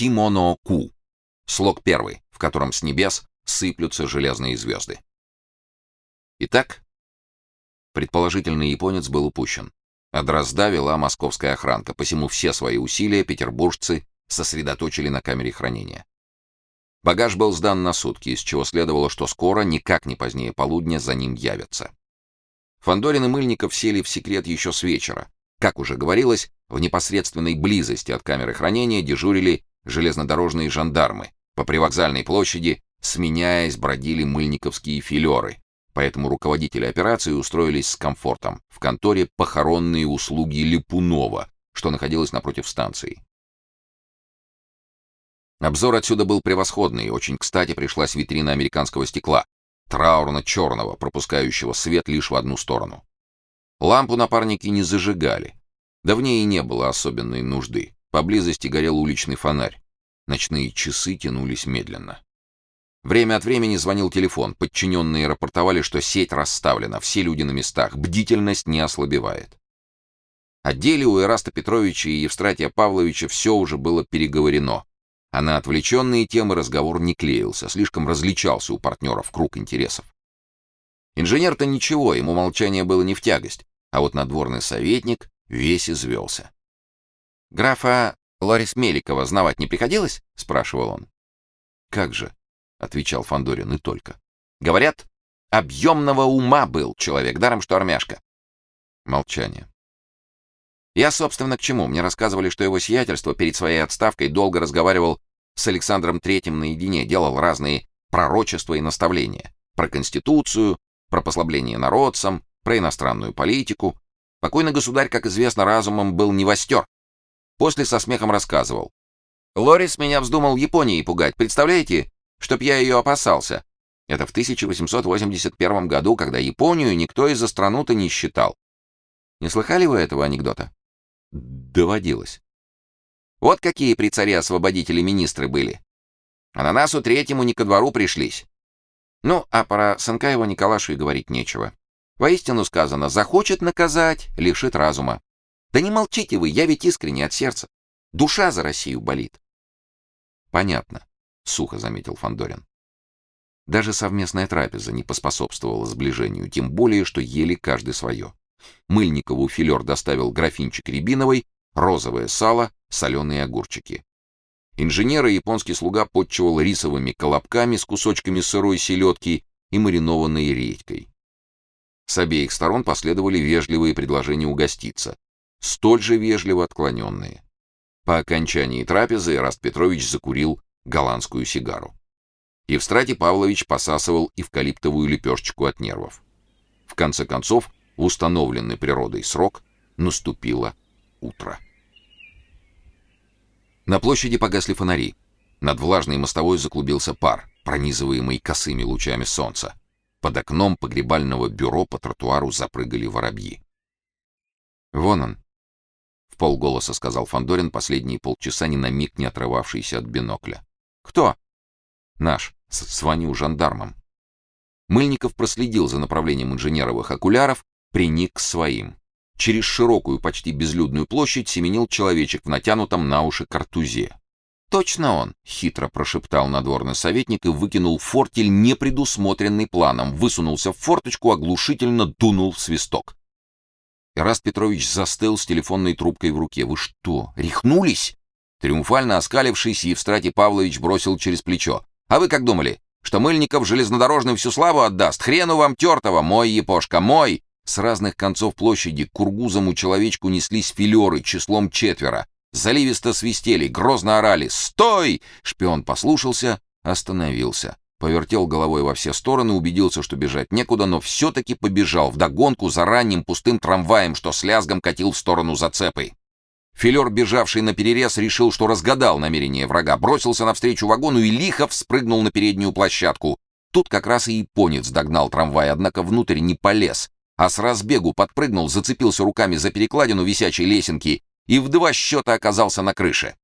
Симоно-ку. Слог первый, в котором с небес сыплются железные звезды. Итак, предположительный японец был упущен. А Дрозда вела московская охранка, посему все свои усилия петербуржцы сосредоточили на камере хранения. Багаж был сдан на сутки, из чего следовало, что скоро, никак не позднее полудня, за ним явятся. Фандорин и Мыльников сели в секрет еще с вечера. Как уже говорилось, в непосредственной близости от камеры хранения дежурили железнодорожные жандармы. По привокзальной площади, сменяясь, бродили мыльниковские филеры, поэтому руководители операции устроились с комфортом в конторе похоронные услуги Липунова, что находилось напротив станции. Обзор отсюда был превосходный, очень кстати пришлась витрина американского стекла, траурно-черного, пропускающего свет лишь в одну сторону. Лампу напарники не зажигали. Да в ней и не было особенной нужды. Поблизости горел уличный фонарь. Ночные часы тянулись медленно. Время от времени звонил телефон. Подчиненные рапортовали, что сеть расставлена, все люди на местах, бдительность не ослабевает. О деле у Эраста Петровича и Евстратия Павловича все уже было переговорено. А на отвлеченные темы разговор не клеился, слишком различался у партнеров круг интересов. Инженер-то ничего, ему молчание было не в тягость, а вот надворный советник весь извелся. «Графа Ларис Меликова знавать не приходилось?» — спрашивал он. «Как же?» отвечал Фандорин и только. Говорят, объемного ума был человек, даром что армяшка. Молчание. Я, собственно, к чему? Мне рассказывали, что его сиятельство перед своей отставкой долго разговаривал с Александром Третьим наедине, делал разные пророчества и наставления про конституцию, про послабление народцам, про иностранную политику. Покойный государь, как известно, разумом был не востер. После со смехом рассказывал. Лорис меня вздумал Японией пугать, представляете? чтоб я ее опасался. Это в 1881 году, когда Японию никто из-за страну-то не считал. Не слыхали вы этого анекдота? Доводилось. Вот какие при царе освободители министры были. Ананасу третьему не ко двору пришлись. Ну, а про Санкаева Николашу и говорить нечего. Воистину сказано, захочет наказать, лишит разума. Да не молчите вы, я ведь искренне от сердца. Душа за Россию болит. Понятно сухо заметил Фандорин. Даже совместная трапеза не поспособствовала сближению, тем более что ели каждый свое. Мыльникову филер доставил графинчик рябиновой, розовое сало, соленые огурчики. Инженер и японский слуга подчевал рисовыми колобками с кусочками сырой селедки и маринованной редькой. С обеих сторон последовали вежливые предложения угоститься, столь же вежливо отклоненные. По окончании трапезы Ираст Петрович закурил голландскую сигару. Евстратий Павлович посасывал эвкалиптовую лепешечку от нервов. В конце концов, в установленный природой срок наступило утро. На площади погасли фонари. Над влажной мостовой заклубился пар, пронизываемый косыми лучами солнца. Под окном погребального бюро по тротуару запрыгали воробьи. «Вон он», — полголоса сказал Фандорин последние полчаса ни на миг не отрывавшийся от бинокля. Кто? Наш. Звоню жандармам. Мыльников проследил за направлением инженеровых окуляров, приник к своим. Через широкую, почти безлюдную площадь семенил человечек в натянутом на уши картузе. «Точно он!» — хитро прошептал надворный советник и выкинул фортель, не предусмотренный планом, высунулся в форточку, оглушительно дунул в свисток. Ираст Петрович застыл с телефонной трубкой в руке. «Вы что, рехнулись?» Триумфально оскалившись, Евстратий Павлович бросил через плечо. «А вы как думали, что Мыльников железнодорожный всю славу отдаст? Хрену вам тертого, мой епошка, мой!» С разных концов площади к кургузому человечку неслись филеры числом четверо. Заливисто свистели, грозно орали «Стой!» Шпион послушался, остановился. Повертел головой во все стороны, убедился, что бежать некуда, но все-таки побежал вдогонку за ранним пустым трамваем, что с лязгом катил в сторону зацепы. Филер, бежавший на перерез, решил, что разгадал намерение врага, бросился навстречу вагону и лихо вспрыгнул на переднюю площадку. Тут как раз и японец догнал трамвай, однако внутрь не полез, а с разбегу подпрыгнул, зацепился руками за перекладину висячей лесенки и в два счета оказался на крыше.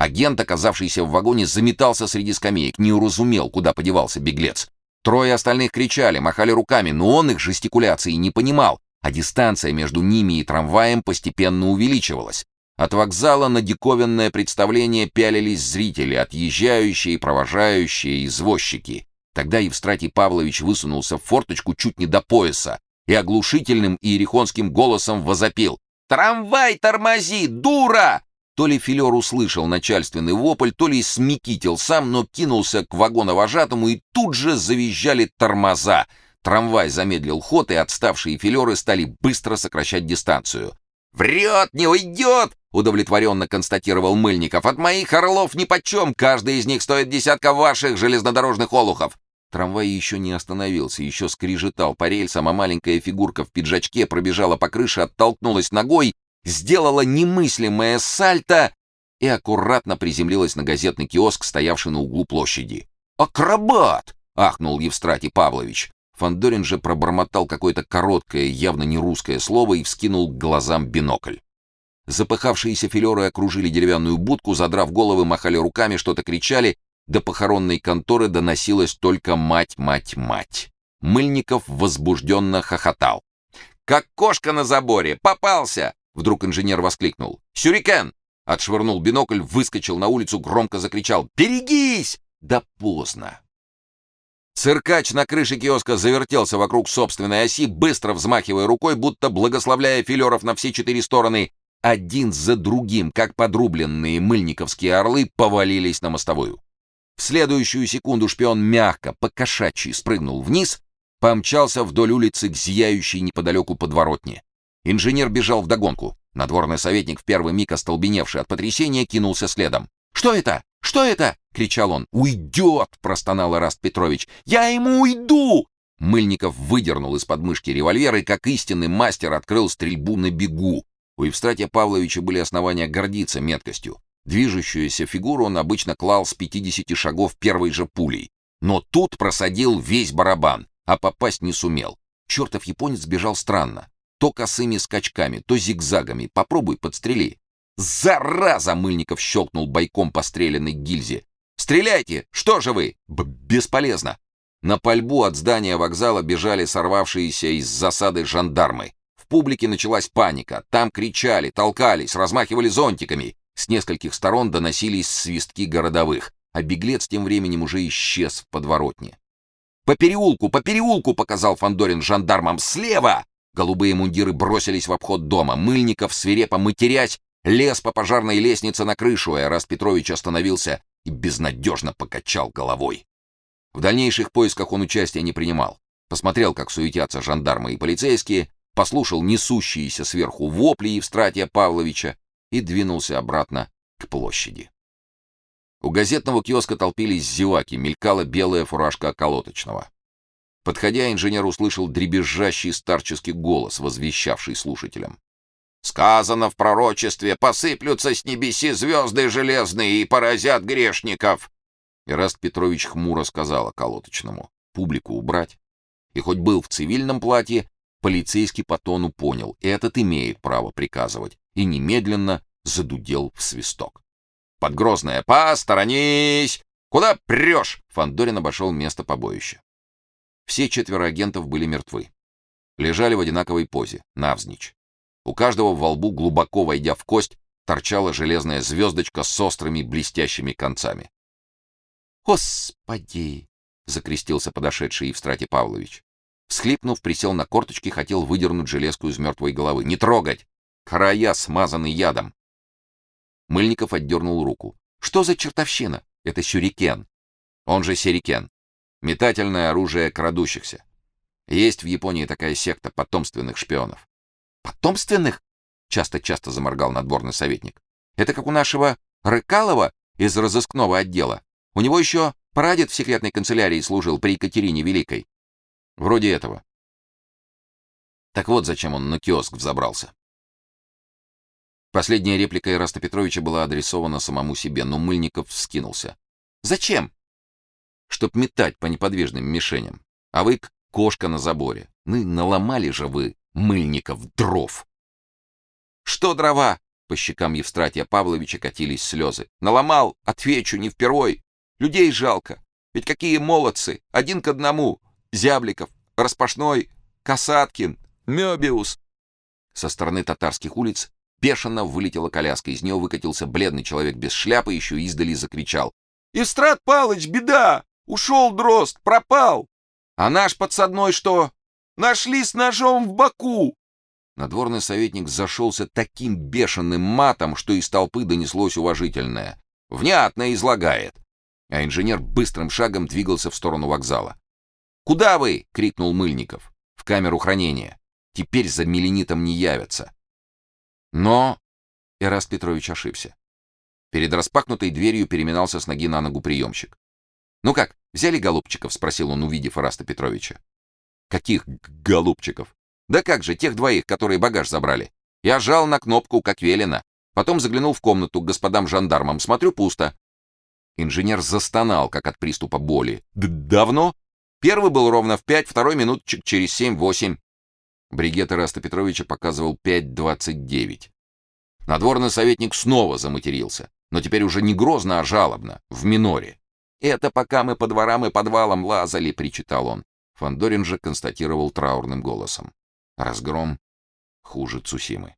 Агент, оказавшийся в вагоне, заметался среди скамеек, не уразумел, куда подевался беглец. Трое остальных кричали, махали руками, но он их жестикуляции не понимал, а дистанция между ними и трамваем постепенно увеличивалась. От вокзала на диковинное представление пялились зрители, отъезжающие, провожающие, извозчики. Тогда Евстратий Павлович высунулся в форточку чуть не до пояса и оглушительным иерихонским голосом возопил. «Трамвай тормози, дура!» То ли Филер услышал начальственный вопль, то ли смекитил сам, но кинулся к вагоновожатому, и тут же завизжали тормоза. Трамвай замедлил ход, и отставшие филеры стали быстро сокращать дистанцию. «Врет, не уйдет!» — удовлетворенно констатировал Мыльников. «От моих орлов нипочем, каждый из них стоит десятка ваших железнодорожных олухов!» Трамвай еще не остановился, еще скрежетал по рельсам, а маленькая фигурка в пиджачке пробежала по крыше, оттолкнулась ногой, сделала немыслимое сальто и аккуратно приземлилась на газетный киоск, стоявший на углу площади. «Акробат!» — ахнул Евстратий Павлович. Фандорин же пробормотал какое-то короткое, явно не русское слово и вскинул к глазам бинокль. Запыхавшиеся филеры окружили деревянную будку, задрав головы, махали руками, что-то кричали. До похоронной конторы доносилась только «мать, мать, мать». Мыльников возбужденно хохотал. «Как кошка на заборе! Попался!» Вдруг инженер воскликнул. «Сюрикен!» Отшвырнул бинокль, выскочил на улицу, громко закричал. «Берегись!» Да поздно. Циркач на крыше киоска завертелся вокруг собственной оси, быстро взмахивая рукой, будто благословляя филеров на все четыре стороны. Один за другим, как подрубленные мыльниковские орлы, повалились на мостовую. В следующую секунду шпион мягко, покошачьи спрыгнул вниз, помчался вдоль улицы к зияющей неподалеку подворотне. Инженер бежал вдогонку. Надворный советник, в первый миг остолбеневший от потрясения, кинулся следом. «Что это? Что это?» — кричал он. «Уйдет!» — простонал Ираст Петрович. «Я ему уйду!» Мыльников выдернул из подмышки револьвер и, как истинный мастер, открыл стрельбу на бегу. У Евстратия Павловича были основания гордиться меткостью. Движущуюся фигуру он обычно клал с 50 шагов первой же пулей. Но тут просадил весь барабан, а попасть не сумел. Чертов японец бежал странно. То косыми скачками, то зигзагами. Попробуй подстрели. «Зараза!» — Мыльников щелкнул бойком по стрелянной гильзе. «Стреляйте! Что же вы?» Б «Бесполезно!» На пальбу от здания вокзала бежали сорвавшиеся из засады жандармы. В публике началась паника. Там кричали, толкались, размахивали зонтиками. С нескольких сторон доносились свистки городовых, а беглец тем временем уже исчез в подворотне. «По переулку, по переулку!» — показал Фандорин жандармам. «Слева!» Голубые мундиры бросились в обход дома. Мыльников, свирепо матерясь, лез по пожарной лестнице на крышу, и Раст Петрович остановился и безнадежно покачал головой. В дальнейших поисках он участия не принимал. Посмотрел, как суетятся жандармы и полицейские, послушал несущиеся сверху вопли Евстратия Павловича и двинулся обратно к площади. У газетного киоска толпились зеваки, мелькала белая фуражка околоточного. Подходя, инженер услышал дребезжащий старческий голос, возвещавший слушателям. Сказано в пророчестве, посыплются с небеси звезды железные и поразят грешников. Ираст Петрович хмуро сказал околоточному. Публику убрать. И хоть был в цивильном платье, полицейский по тону понял, этот имеет право приказывать, и немедленно задудел в свисток. Подгрозная «Посторонись! Куда прешь?» Фандорин обошел место побоища. Все четверо агентов были мертвы. Лежали в одинаковой позе, навзничь. У каждого во лбу, глубоко войдя в кость, торчала железная звездочка с острыми блестящими концами. «Господи!» — закрестился подошедший Евстратий Павлович. Всхлипнув, присел на корточки, хотел выдернуть железку из мертвой головы. «Не трогать! Края смазаны ядом!» Мыльников отдернул руку. «Что за чертовщина? Это сюрикен. Он же серикен. Метательное оружие крадущихся. Есть в Японии такая секта потомственных шпионов. Потомственных? Часто-часто заморгал надворный советник. Это как у нашего Рыкалова из разыскного отдела. У него еще прадед в секретной канцелярии служил при Екатерине Великой. Вроде этого. Так вот, зачем он на киоск взобрался. Последняя реплика Ираста Петровича была адресована самому себе, но Мыльников вскинулся. «Зачем?» «Чтоб метать по неподвижным мишеням. А вы — кошка на заборе. Ну, наломали же вы мыльников дров. Что дрова? По щекам Евстратия Павловича катились слезы. Наломал, отвечу, не впервой. Людей жалко. Ведь какие молодцы, один к одному. Зябликов, Распашной, Касаткин, Мёбиус. Со стороны татарских улиц бешено вылетела коляска. Из нее выкатился бледный человек без шляпы, еще издали закричал. «Евстрат Палыч, беда! Ушел дрозд, пропал! А наш подсадной что? Нашли с ножом в боку!» Надворный советник зашелся таким бешеным матом, что из толпы донеслось уважительное. «Внятно излагает!» А инженер быстрым шагом двигался в сторону вокзала. «Куда вы?» — крикнул Мыльников. «В камеру хранения. Теперь за меленитом не явятся». Но Эраст Петрович ошибся. Перед распахнутой дверью переминался с ноги на ногу приемщик. «Ну как, взяли голубчиков?» — спросил он, увидев Эраста Петровича. «Каких голубчиков?» Да как же, тех двоих, которые багаж забрали. Я жал на кнопку, как велено. Потом заглянул в комнату к господам жандармам. Смотрю, пусто. Инженер застонал, как от приступа боли. Д «Давно?» Первый был ровно в пять, второй минут через семь-восемь. Бригет Ираста Петровича показывал 5.29. Надворный советник снова заматерился, но теперь уже не грозно, а жалобно, в миноре. «Это пока мы по дворам и подвалам лазали», — причитал он. Фандорин же констатировал траурным голосом. Разгром хуже Цусимы.